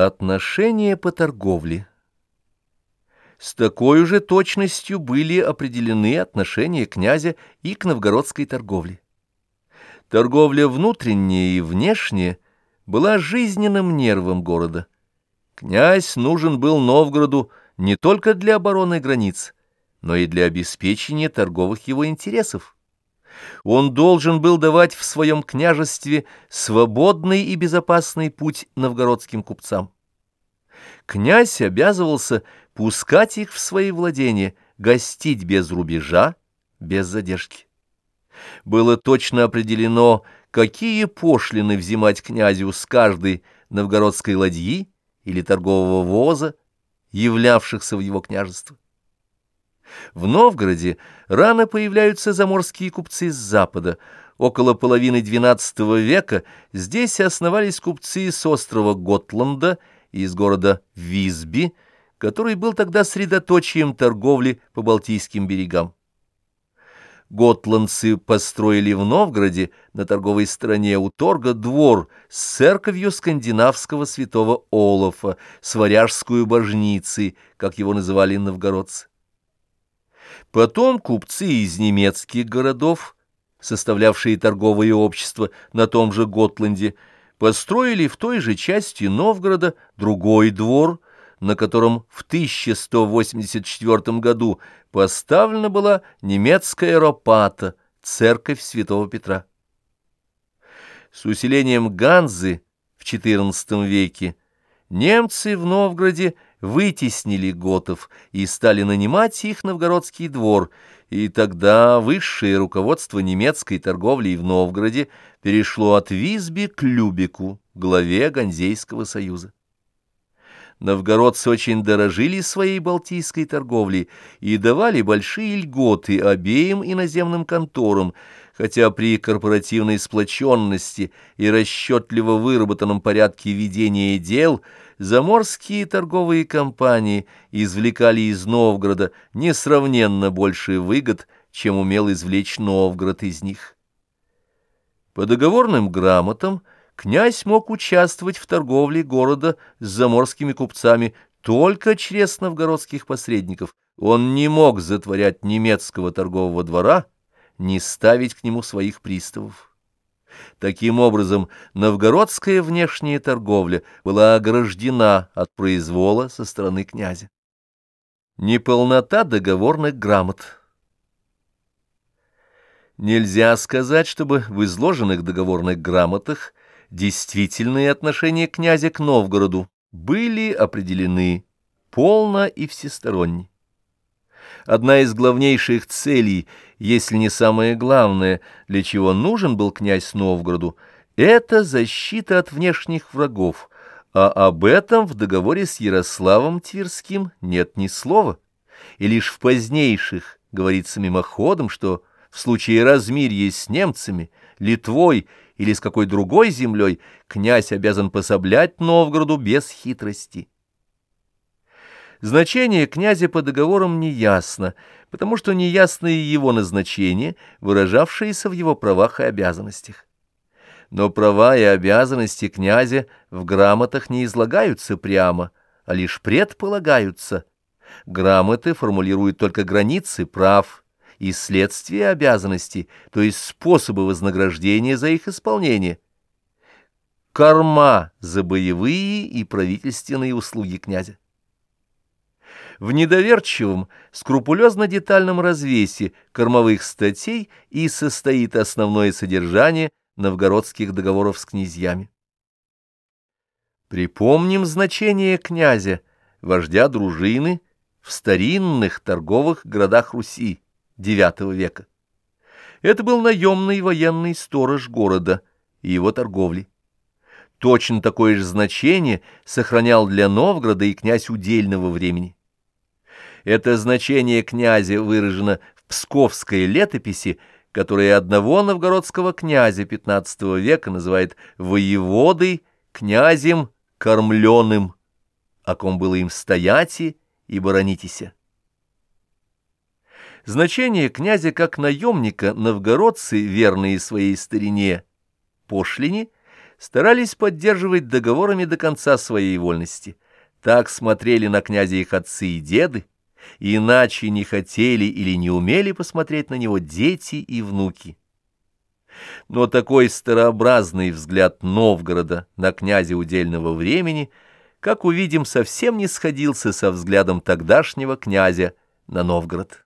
Отношения по торговле. С такой же точностью были определены отношения князя и к новгородской торговле. Торговля внутренняя и внешняя была жизненным нервом города. Князь нужен был Новгороду не только для обороны границ, но и для обеспечения торговых его интересов. Он должен был давать в своем княжестве свободный и безопасный путь новгородским купцам. Князь обязывался пускать их в свои владения, гостить без рубежа, без задержки. Было точно определено, какие пошлины взимать князю с каждой новгородской ладьи или торгового воза, являвшихся в его княжество. В Новгороде рано появляются заморские купцы с запада. Около половины XII века здесь основались купцы с острова Готланда и из города Висби, который был тогда средоточием торговли по Балтийским берегам. Готландцы построили в Новгороде на торговой стороне у торга двор с церковью скандинавского святого Олафа, с варяжскую божницей, как его называли новгородцы. Потом купцы из немецких городов, составлявшие торговые общества на том же Готланде, построили в той же части Новгорода другой двор, на котором в 1184 году поставлена была немецкая ропата, церковь святого Петра. С усилением Ганзы в XIV веке немцы в Новгороде вытеснили готов и стали нанимать их новгородский двор, и тогда высшее руководство немецкой торговли в Новгороде перешло от Визби к Любеку, главе Ганзейского союза. Новгородцы очень дорожили своей балтийской торговлей и давали большие льготы обеим иноземным конторам, хотя при корпоративной сплоченности и расчетливо выработанном порядке ведения дел заморские торговые компании извлекали из Новгорода несравненно больше выгод, чем умел извлечь Новгород из них. По договорным грамотам князь мог участвовать в торговле города с заморскими купцами только через новгородских посредников. Он не мог затворять немецкого торгового двора, не ставить к нему своих приставов. Таким образом, новгородская внешняя торговля была ограждена от произвола со стороны князя. Неполнота договорных грамот Нельзя сказать, чтобы в изложенных договорных грамотах действительные отношения князя к Новгороду были определены полно и всесторонне. Одна из главнейших целей, если не самое главное, для чего нужен был князь Новгороду, это защита от внешних врагов, а об этом в договоре с Ярославом Тверским нет ни слова, и лишь в позднейших говорится мимоходом, что в случае размирья с немцами, Литвой или с какой другой землей князь обязан пособлять Новгороду без хитрости. Значение князя по договорам неясно, потому что неясно и его назначение, выражавшееся в его правах и обязанностях. Но права и обязанности князя в грамотах не излагаются прямо, а лишь предполагаются. Грамоты формулируют только границы прав и следствия обязанностей, то есть способы вознаграждения за их исполнение. Корма за боевые и правительственные услуги князя в недоверчивом, скрупулезно-детальном развесе кормовых статей и состоит основное содержание новгородских договоров с князьями. Припомним значение князя, вождя дружины, в старинных торговых городах Руси IX века. Это был наемный военный сторож города и его торговли. Точно такое же значение сохранял для Новгорода и князь удельного времени. Это значение князя выражено в псковской летописи, которая одного новгородского князя XV века называет воеводой, князем кормленым, о ком было им стояти и боронитеся. Значение князя как наемника новгородцы, верные своей старине, пошлине, старались поддерживать договорами до конца своей вольности. Так смотрели на князя их отцы и деды, иначе не хотели или не умели посмотреть на него дети и внуки. Но такой старообразный взгляд Новгорода на князя удельного времени, как увидим, совсем не сходился со взглядом тогдашнего князя на Новгород.